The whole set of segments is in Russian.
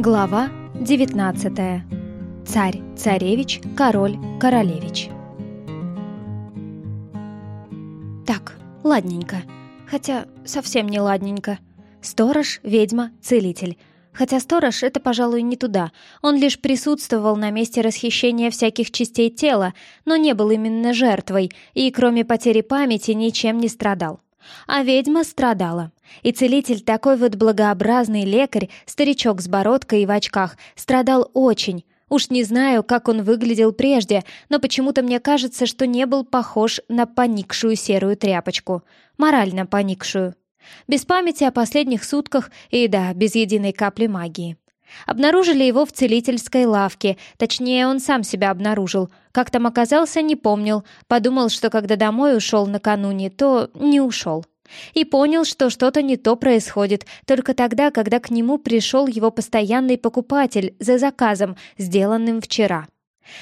Глава 19. Царь, царевич, король, королевич. Так, ладненько. Хотя совсем не ладненько. Сторож, ведьма, целитель. Хотя сторож — это, пожалуй, не туда. Он лишь присутствовал на месте расхищения всяких частей тела, но не был именно жертвой, и кроме потери памяти ничем не страдал. А ведьма страдала. И целитель, такой вот благообразный лекарь, старичок с бородкой и в очках, страдал очень. Уж не знаю, как он выглядел прежде, но почему-то мне кажется, что не был похож на поникшую серую тряпочку. Морально поникшую. Без памяти о последних сутках и, да, без единой капли магии. Обнаружили его в целительской лавке, точнее, он сам себя обнаружил. Как там оказался, не помнил. Подумал, что когда домой ушел накануне, то не ушел. И понял, что что-то не то происходит, только тогда, когда к нему пришел его постоянный покупатель за заказом, сделанным вчера.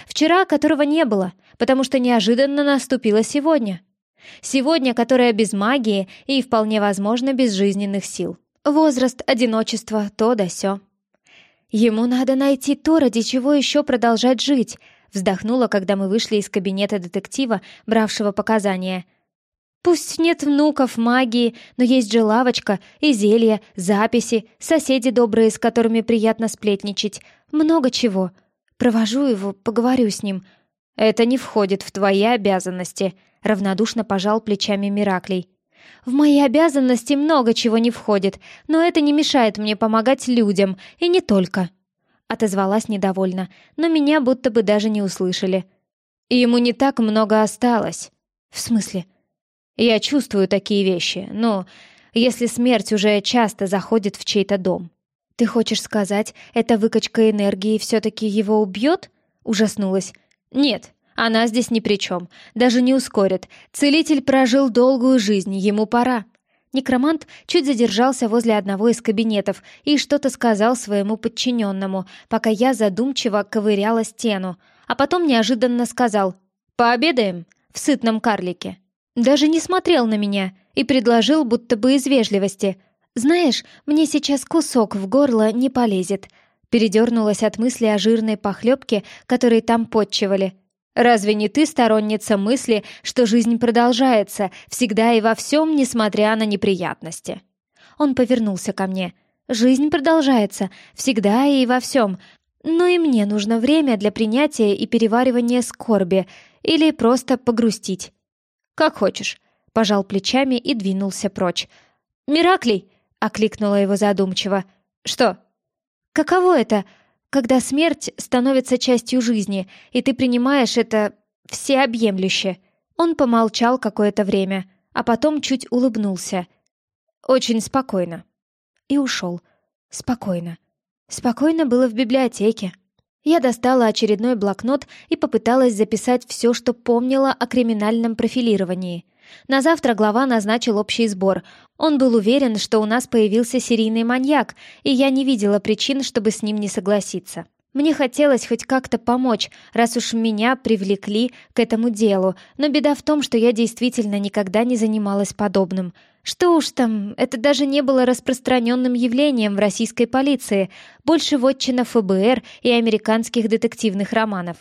Вчера, которого не было, потому что неожиданно наступило сегодня. Сегодня, которое без магии и, вполне возможно, без жизненных сил. Возраст, одиночество, то да сё. «Ему надо найти то, ради чего еще продолжать жить», вздохнула, когда мы вышли из кабинета детектива, бравшего показания. «Пусть нет внуков, магии, но есть же лавочка и зелья, записи, соседи добрые, с которыми приятно сплетничать. Много чего. Провожу его, поговорю с ним». «Это не входит в твои обязанности», — равнодушно пожал плечами Мираклей. В мои обязанности много чего не входит, но это не мешает мне помогать людям, и не только. Отозвалась недовольно, но меня будто бы даже не услышали. ему не так много осталось. В смысле? Я чувствую такие вещи, но если смерть уже часто заходит в чей-то дом. Ты хочешь сказать, эта выкачка энергии все-таки его убьет? Ужаснулась. Нет, она здесь ни при чем, даже не ускорит. Целитель прожил долгую жизнь, ему пора. Некромант чуть задержался возле одного из кабинетов и что-то сказал своему подчиненному, пока я задумчиво ковыряла стену, а потом неожиданно сказал «Пообедаем?» в сытном карлике. Даже не смотрел на меня и предложил будто бы из вежливости. «Знаешь, мне сейчас кусок в горло не полезет», передернулась от мысли о жирной похлебке, которой там подчивали. Разве не ты сторонница мысли, что жизнь продолжается, всегда и во всем, несмотря на неприятности?» Он повернулся ко мне. «Жизнь продолжается, всегда и во всем, но и мне нужно время для принятия и переваривания скорби или просто погрустить». «Как хочешь», — пожал плечами и двинулся прочь. «Мираклей!» — окликнула его задумчиво. «Что?» «Каково это когда смерть становится частью жизни, и ты принимаешь это всеобъемлюще. Он помолчал какое-то время, а потом чуть улыбнулся. Очень спокойно. И ушел. Спокойно. Спокойно было в библиотеке. Я достала очередной блокнот и попыталась записать все, что помнила о криминальном профилировании — на завтра глава назначил общий сбор. Он был уверен, что у нас появился серийный маньяк, и я не видела причин, чтобы с ним не согласиться. Мне хотелось хоть как-то помочь, раз уж меня привлекли к этому делу, но беда в том, что я действительно никогда не занималась подобным. Что уж там, это даже не было распространенным явлением в российской полиции, больше вотчина ФБР и американских детективных романов.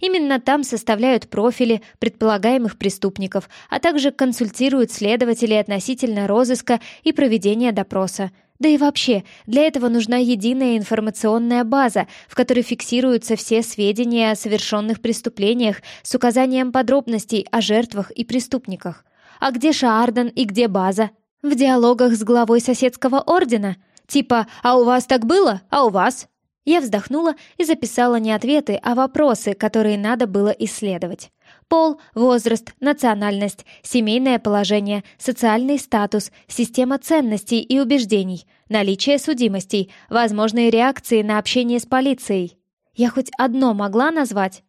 Именно там составляют профили предполагаемых преступников, а также консультируют следователей относительно розыска и проведения допроса. Да и вообще, для этого нужна единая информационная база, в которой фиксируются все сведения о совершенных преступлениях с указанием подробностей о жертвах и преступниках. А где Шаарден и где база? В диалогах с главой соседского ордена? Типа «А у вас так было? А у вас?» Я вздохнула и записала не ответы, а вопросы, которые надо было исследовать. Пол, возраст, национальность, семейное положение, социальный статус, система ценностей и убеждений, наличие судимостей, возможные реакции на общение с полицией. Я хоть одно могла назвать?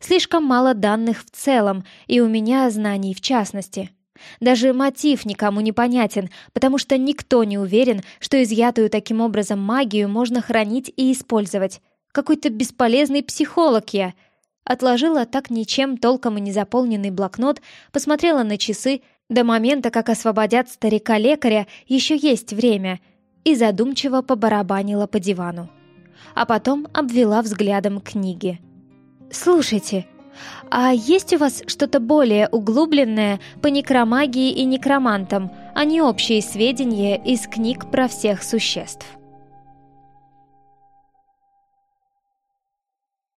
Слишком мало данных в целом, и у меня знаний в частности. Даже мотив никому не понятен, потому что никто не уверен, что изъятую таким образом магию можно хранить и использовать. Какой-то бесполезный психолог я. Отложила так ничем толком и не заполненный блокнот, посмотрела на часы, до момента, как освободят старика-лекаря, еще есть время, и задумчиво побарабанила по дивану. а потом обвела взглядом книги. «Слушайте, а есть у вас что-то более углубленное по некромагии и некромантам, а не общие сведения из книг про всех существ?»